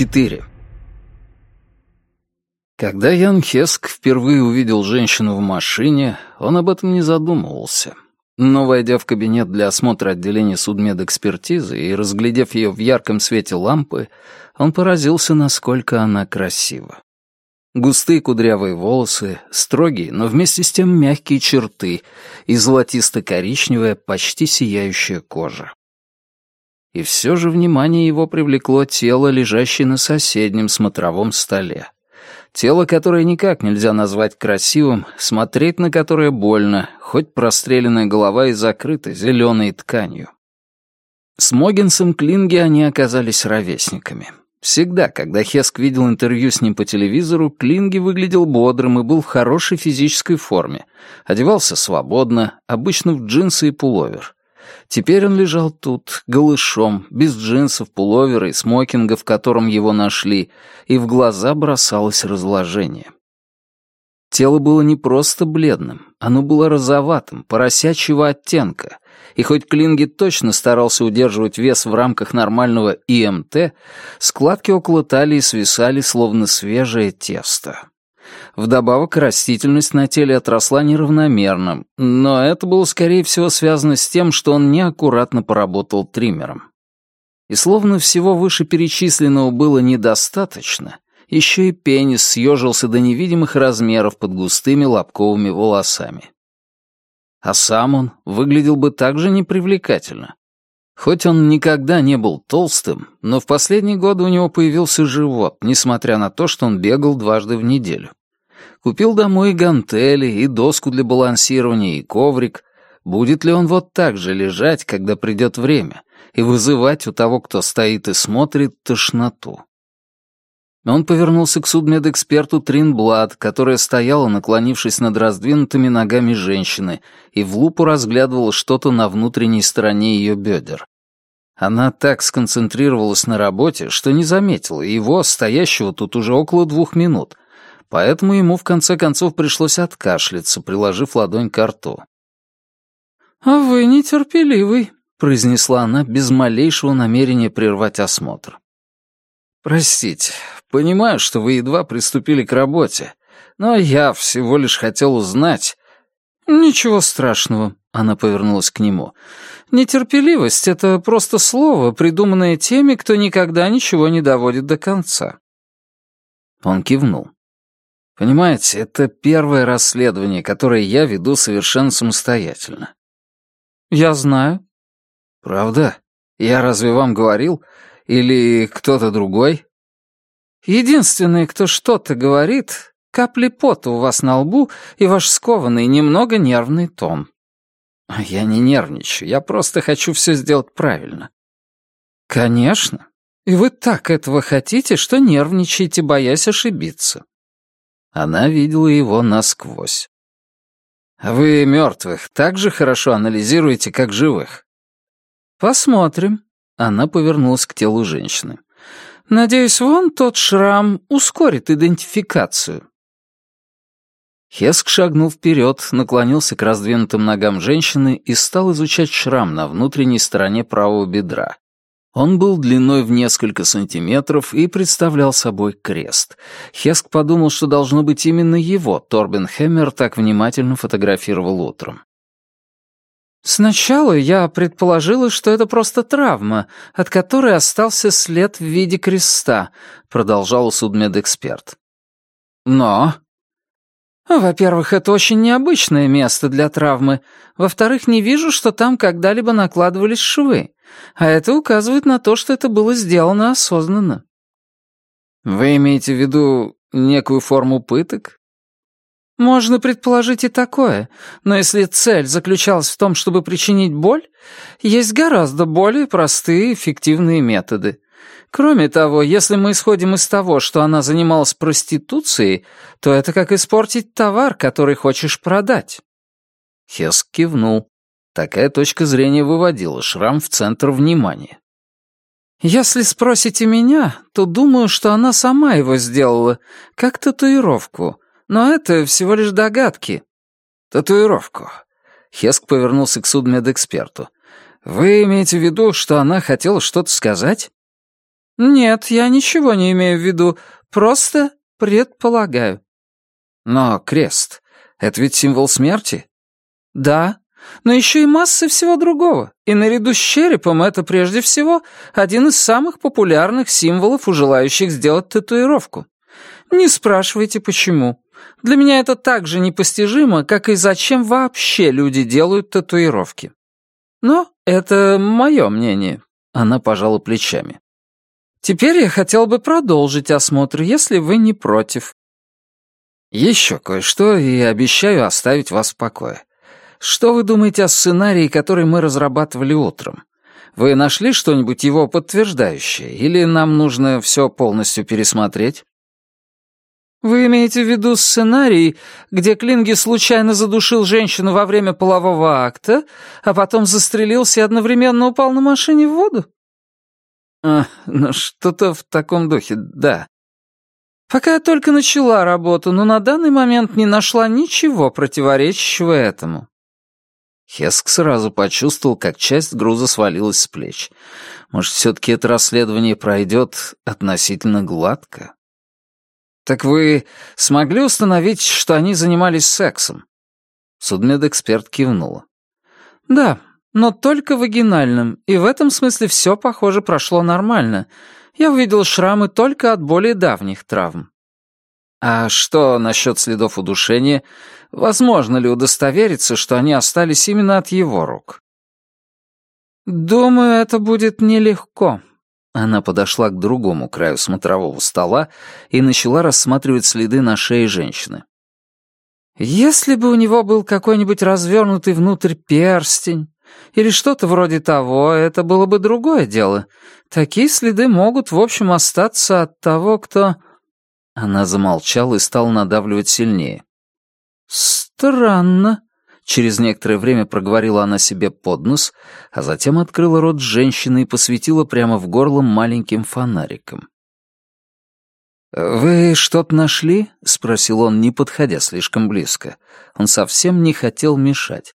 4. Когда Ян Хеск впервые увидел женщину в машине, он об этом не задумывался. Но, войдя в кабинет для осмотра отделения судмедэкспертизы и разглядев ее в ярком свете лампы, он поразился, насколько она красива. Густые кудрявые волосы, строгие, но вместе с тем мягкие черты и золотисто-коричневая, почти сияющая кожа. И все же внимание его привлекло тело, лежащее на соседнем смотровом столе. Тело, которое никак нельзя назвать красивым, смотреть на которое больно, хоть простреленная голова и закрыта зеленой тканью. С Могинсом Клинги они оказались ровесниками. Всегда, когда Хеск видел интервью с ним по телевизору, Клинги выглядел бодрым и был в хорошей физической форме. Одевался свободно, обычно в джинсы и пуловер. Теперь он лежал тут, голышом, без джинсов, пуловера и смокинга, в котором его нашли, и в глаза бросалось разложение. Тело было не просто бледным, оно было розоватым, поросячьего оттенка, и хоть Клинги точно старался удерживать вес в рамках нормального ИМТ, складки около талии свисали, словно свежее тесто. Вдобавок, растительность на теле отросла неравномерно, но это было, скорее всего, связано с тем, что он неаккуратно поработал триммером. И словно всего вышеперечисленного было недостаточно, еще и пенис съежился до невидимых размеров под густыми лобковыми волосами. А сам он выглядел бы так же непривлекательно. Хоть он никогда не был толстым, но в последние годы у него появился живот, несмотря на то, что он бегал дважды в неделю. Купил домой и гантели, и доску для балансирования, и коврик. Будет ли он вот так же лежать, когда придет время, и вызывать у того, кто стоит и смотрит, тошноту? Он повернулся к судмедэксперту Тринблад, которая стояла, наклонившись над раздвинутыми ногами женщины, и в лупу разглядывала что-то на внутренней стороне ее бедер. Она так сконцентрировалась на работе, что не заметила его, стоящего тут уже около двух минут, поэтому ему в конце концов пришлось откашляться, приложив ладонь к рту. «А вы нетерпеливый», — произнесла она без малейшего намерения прервать осмотр. «Простите, понимаю, что вы едва приступили к работе, но я всего лишь хотел узнать...» «Ничего страшного», — она повернулась к нему. «Нетерпеливость — это просто слово, придуманное теми, кто никогда ничего не доводит до конца». Он кивнул. «Понимаете, это первое расследование, которое я веду совершенно самостоятельно». «Я знаю». «Правда? Я разве вам говорил? Или кто-то другой?» «Единственный, кто что-то говорит, капли пота у вас на лбу и ваш скованный, немного нервный тон». «Я не нервничаю, я просто хочу все сделать правильно». «Конечно. И вы так этого хотите, что нервничаете, боясь ошибиться». Она видела его насквозь. «Вы мертвых так же хорошо анализируете, как живых?» «Посмотрим», она повернулась к телу женщины. «Надеюсь, вон тот шрам ускорит идентификацию». Хеск шагнул вперед, наклонился к раздвинутым ногам женщины и стал изучать шрам на внутренней стороне правого бедра. Он был длиной в несколько сантиметров и представлял собой крест. Хеск подумал, что должно быть именно его Торбен Хэммер так внимательно фотографировал утром. «Сначала я предположила, что это просто травма, от которой остался след в виде креста», — продолжал судмедэксперт. «Но...» «Во-первых, это очень необычное место для травмы. Во-вторых, не вижу, что там когда-либо накладывались швы. А это указывает на то, что это было сделано осознанно». «Вы имеете в виду некую форму пыток?» Можно предположить и такое, но если цель заключалась в том, чтобы причинить боль, есть гораздо более простые эффективные методы. Кроме того, если мы исходим из того, что она занималась проституцией, то это как испортить товар, который хочешь продать. Хеск кивнул. Такая точка зрения выводила шрам в центр внимания. «Если спросите меня, то думаю, что она сама его сделала, как татуировку, но это всего лишь догадки. Татуировку. Хеск повернулся к судмедэксперту. Вы имеете в виду, что она хотела что-то сказать? «Нет, я ничего не имею в виду, просто предполагаю». «Но крест — это ведь символ смерти?» «Да, но еще и масса всего другого, и наряду с черепом это прежде всего один из самых популярных символов у желающих сделать татуировку. Не спрашивайте, почему. Для меня это так же непостижимо, как и зачем вообще люди делают татуировки. Но это мое мнение. Она пожала плечами. Теперь я хотел бы продолжить осмотр, если вы не против. Еще кое-что, и обещаю оставить вас в покое. Что вы думаете о сценарии, который мы разрабатывали утром? Вы нашли что-нибудь его подтверждающее, или нам нужно все полностью пересмотреть? Вы имеете в виду сценарий, где Клинги случайно задушил женщину во время полового акта, а потом застрелился и одновременно упал на машине в воду? А, ну что-то в таком духе, да. Пока я только начала работу, но на данный момент не нашла ничего противоречащего этому. Хеск сразу почувствовал, как часть груза свалилась с плеч. Может, все-таки это расследование пройдет относительно гладко? «Так вы смогли установить, что они занимались сексом?» Судмедэксперт кивнула. «Да, но только вагинальным, и в этом смысле все, похоже, прошло нормально. Я увидел шрамы только от более давних травм». «А что насчет следов удушения? Возможно ли удостовериться, что они остались именно от его рук?» «Думаю, это будет нелегко», она подошла к другому краю смотрового стола и начала рассматривать следы на шее женщины. «Если бы у него был какой-нибудь развернутый внутрь перстень или что-то вроде того, это было бы другое дело. Такие следы могут, в общем, остаться от того, кто...» Она замолчала и стала надавливать сильнее. «Странно», Через некоторое время проговорила она себе под нос, а затем открыла рот женщины и посветила прямо в горло маленьким фонариком. «Вы что-то нашли?» — спросил он, не подходя слишком близко. Он совсем не хотел мешать.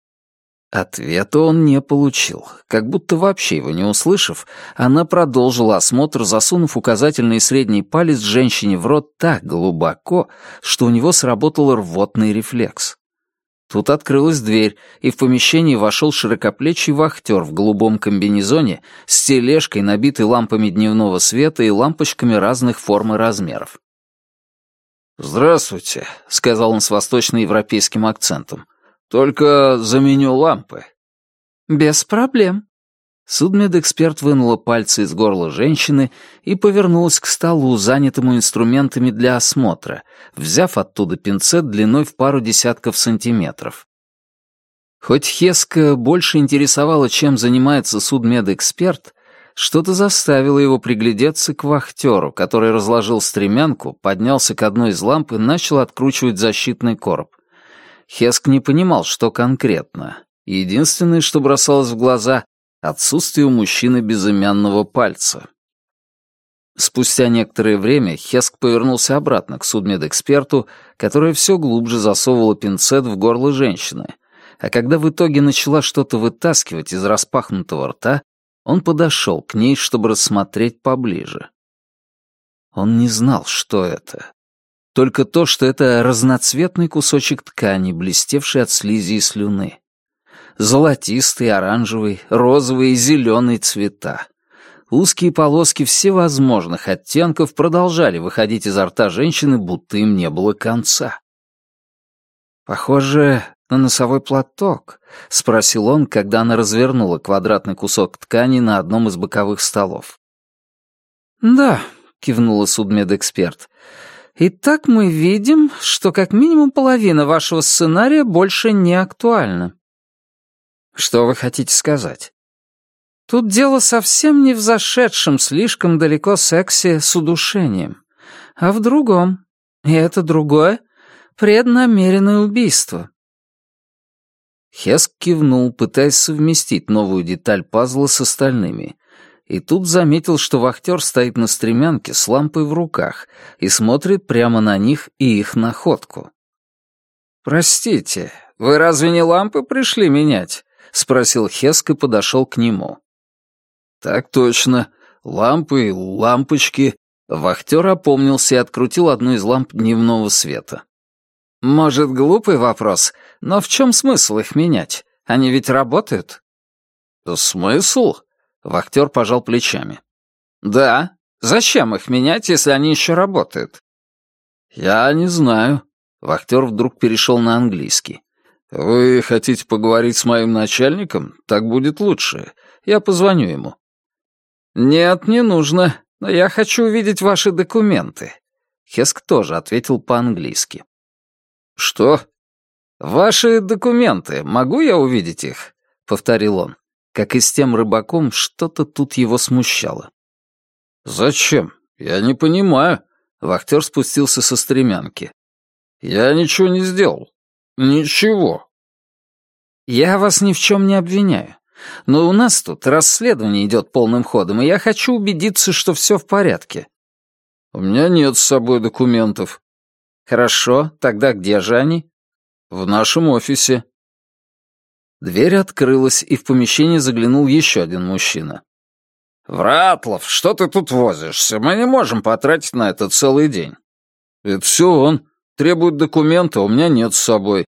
Ответа он не получил. Как будто вообще его не услышав, она продолжила осмотр, засунув указательный и средний палец женщине в рот так глубоко, что у него сработал рвотный рефлекс. Тут открылась дверь, и в помещение вошел широкоплечий вахтер в голубом комбинезоне с тележкой, набитой лампами дневного света и лампочками разных форм и размеров. «Здравствуйте», — сказал он с восточноевропейским акцентом. «Только заменю лампы». «Без проблем», Судмедэксперт вынула пальцы из горла женщины и повернулась к столу, занятому инструментами для осмотра, взяв оттуда пинцет длиной в пару десятков сантиметров. Хоть Хеска больше интересовала, чем занимается судмедэксперт, что-то заставило его приглядеться к вахтеру, который разложил стремянку, поднялся к одной из ламп и начал откручивать защитный короб. Хеск не понимал, что конкретно. Единственное, что бросалось в глаза Отсутствие у мужчины безымянного пальца. Спустя некоторое время Хеск повернулся обратно к судмедэксперту, которая все глубже засовывала пинцет в горло женщины, а когда в итоге начала что-то вытаскивать из распахнутого рта, он подошел к ней, чтобы рассмотреть поближе. Он не знал, что это. Только то, что это разноцветный кусочек ткани, блестевший от слизи и слюны золотистый, оранжевый, розовый и зеленый цвета. Узкие полоски всевозможных оттенков продолжали выходить изо рта женщины, будто им не было конца. «Похоже на носовой платок», — спросил он, когда она развернула квадратный кусок ткани на одном из боковых столов. «Да», — кивнула судмедэксперт. «Итак мы видим, что как минимум половина вашего сценария больше не актуальна». Что вы хотите сказать? Тут дело совсем не в зашедшем слишком далеко сексе с удушением, а в другом. И это другое — преднамеренное убийство. Хеск кивнул, пытаясь совместить новую деталь пазла с остальными, и тут заметил, что вахтер стоит на стремянке с лампой в руках и смотрит прямо на них и их находку. «Простите, вы разве не лампы пришли менять?» — спросил Хеск и подошел к нему. «Так точно. лампы и лампочки. Вахтер опомнился и открутил одну из ламп дневного света. «Может, глупый вопрос, но в чем смысл их менять? Они ведь работают?» «Смысл?» — вахтер пожал плечами. «Да. Зачем их менять, если они еще работают?» «Я не знаю». Вахтер вдруг перешел на английский. «Вы хотите поговорить с моим начальником? Так будет лучше. Я позвоню ему». «Нет, не нужно. Но я хочу увидеть ваши документы». Хеск тоже ответил по-английски. «Что?» «Ваши документы. Могу я увидеть их?» — повторил он. Как и с тем рыбаком, что-то тут его смущало. «Зачем? Я не понимаю». Вахтер спустился со стремянки. «Я ничего не сделал. Ничего». «Я вас ни в чем не обвиняю. Но у нас тут расследование идет полным ходом, и я хочу убедиться, что все в порядке». «У меня нет с собой документов». «Хорошо, тогда где же они?» «В нашем офисе». Дверь открылась, и в помещение заглянул еще один мужчина. «Вратлов, что ты тут возишься? Мы не можем потратить на это целый день». «Это все он. Требует документа, у меня нет с собой».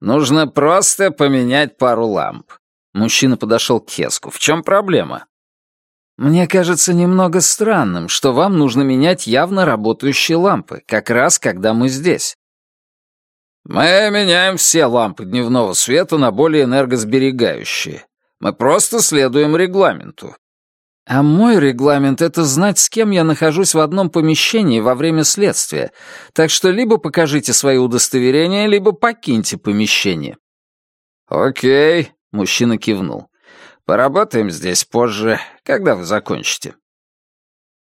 «Нужно просто поменять пару ламп». Мужчина подошел к Хеску. «В чем проблема?» «Мне кажется немного странным, что вам нужно менять явно работающие лампы, как раз когда мы здесь». «Мы меняем все лампы дневного света на более энергосберегающие. Мы просто следуем регламенту. А мой регламент — это знать, с кем я нахожусь в одном помещении во время следствия, так что либо покажите свои удостоверения, либо покиньте помещение». «Окей», — мужчина кивнул. «Поработаем здесь позже, когда вы закончите».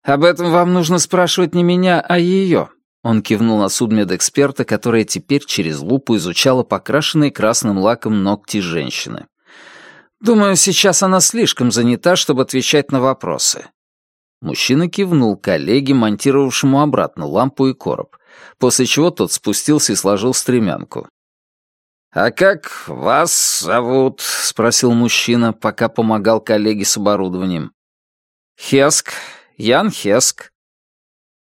«Об этом вам нужно спрашивать не меня, а ее», — он кивнул на судмедэксперта, которая теперь через лупу изучала покрашенные красным лаком ногти женщины. Думаю, сейчас она слишком занята, чтобы отвечать на вопросы». Мужчина кивнул коллеге, монтировавшему обратно лампу и короб, после чего тот спустился и сложил стремянку. «А как вас зовут?» — спросил мужчина, пока помогал коллеге с оборудованием. «Хеск. Ян Хеск».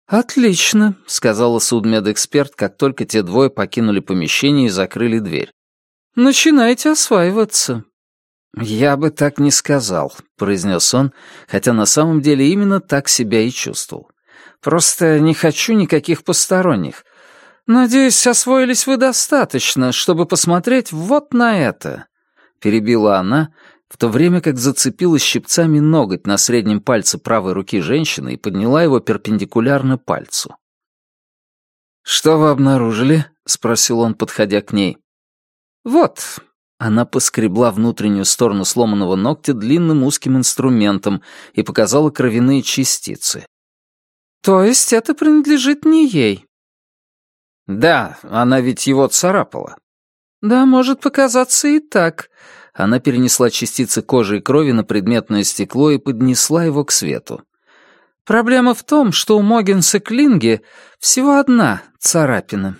«Отлично», — сказала судмедэксперт, как только те двое покинули помещение и закрыли дверь. «Начинайте осваиваться. «Я бы так не сказал», — произнес он, хотя на самом деле именно так себя и чувствовал. «Просто не хочу никаких посторонних. Надеюсь, освоились вы достаточно, чтобы посмотреть вот на это», — перебила она, в то время как зацепила щипцами ноготь на среднем пальце правой руки женщины и подняла его перпендикулярно пальцу. «Что вы обнаружили?» — спросил он, подходя к ней. «Вот, она поскребла внутреннюю сторону сломанного ногтя длинным узким инструментом и показала кровяные частицы. «То есть это принадлежит не ей?» «Да, она ведь его царапала». «Да, может показаться и так». Она перенесла частицы кожи и крови на предметное стекло и поднесла его к свету. «Проблема в том, что у Могенса Клинги всего одна царапина».